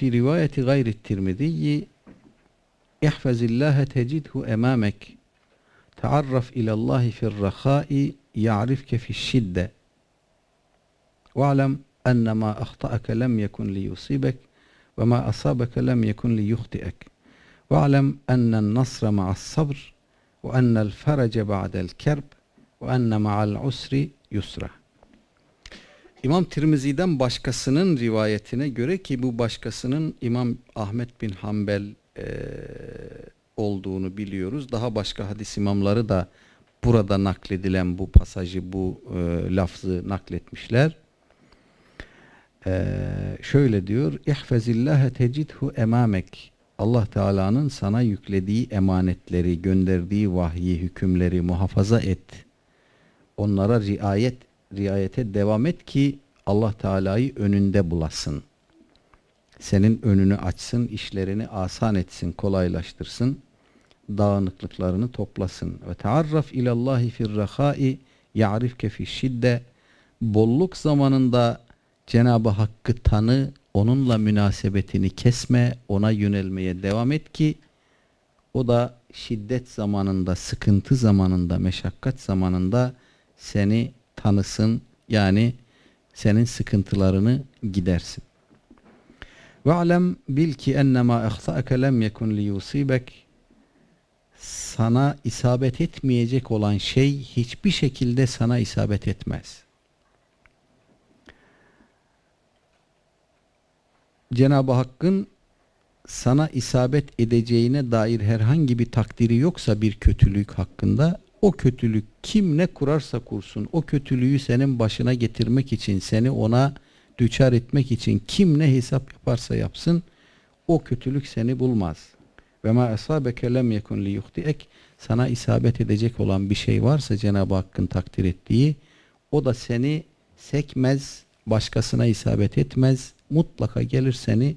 في رواية غير الترمذي احفظ الله تجده أمامك تعرف إلى الله في الرخاء يعرفك في الشدة. واعلم أن ما أخطأك لم يكن ليصيبك وما أصابك لم يكن ليخطئك. واعلم أن النصر مع الصبر وأن الفرج بعد الكرب وأن مع العسر يسرا. İmam Tirmizi'den başkasının rivayetine göre ki bu başkasının İmam Ahmet bin Hanbel e, olduğunu biliyoruz. Daha başka hadis imamları da burada nakledilen bu pasajı, bu e, lafzı nakletmişler. E, şöyle diyor, İhfezillâhe tecidhu emamek. Allah Teala'nın sana yüklediği emanetleri, gönderdiği vahyi, hükümleri muhafaza et. Onlara riayet riayete devam et ki Allah Teala'yı önünde bulasın. Senin önünü açsın, işlerini asan etsin, kolaylaştırsın. Dağınıklıklarını toplasın. Ve taarraf ilallahi fir rahai ya'rifke fi şidde. Bolluk zamanında Cenab-ı Hakk'ı tanı, onunla münasebetini kesme, ona yönelmeye devam et ki o da şiddet zamanında, sıkıntı zamanında, meşakkat zamanında seni tanısın. Yani senin sıkıntılarını gidersin. Ve alem bil ki ennema ihsa'ke lem yekun li yusibek sana isabet etmeyecek olan şey hiçbir şekilde sana isabet etmez. Cenab-ı Hakk'ın sana isabet edeceğine dair herhangi bir takdiri yoksa bir kötülük hakkında o kötülük kim ne kurarsa kursun o kötülüğü senin başına getirmek için seni ona düçar etmek için kim ne hesap yaparsa yapsın o kötülük seni bulmaz. Ve ma asabeke lem yekun li yuhtiek sana isabet edecek olan bir şey varsa Cenab-ı Hakk'ın takdir ettiği o da seni sekmez, başkasına isabet etmez, mutlaka gelir seni